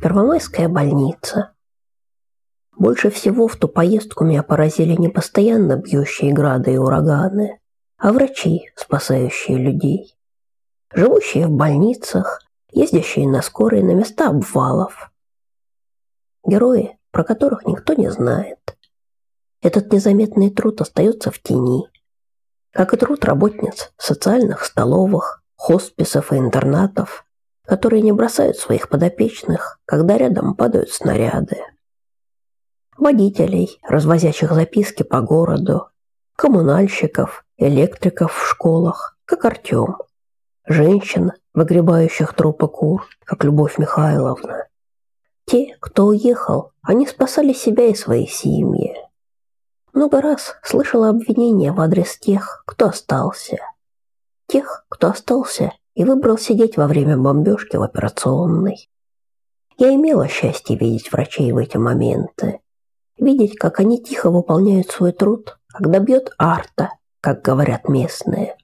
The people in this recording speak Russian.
Первомайская больница. Больше всего в ту поездку меня поразили не постоянно бьющие грады и ураганы, а врачи, спасающие людей. Живущие в больницах, ездящие на скорой на места обвалов. Герои, про которых никто не знает. Этот незаметный труд остается в тени, как и труд работниц социальных столовых, хосписов и интернатов, которые не бросают своих подопечных, когда рядом падают снаряды. Водителей, развозящих записки по городу, коммунальщиков, электриков в школах, как Артем, женщин, выгребающих трупы кур, как Любовь Михайловна. Те, кто уехал, они спасали себя и свои семьи. Много раз слышала обвинения в адрес тех, кто остался. Тех, кто остался и выбрал сидеть во время бомбежки в операционной. Я имела счастье видеть врачей в эти моменты. Видеть, как они тихо выполняют свой труд, когда бьет арта, как говорят местные.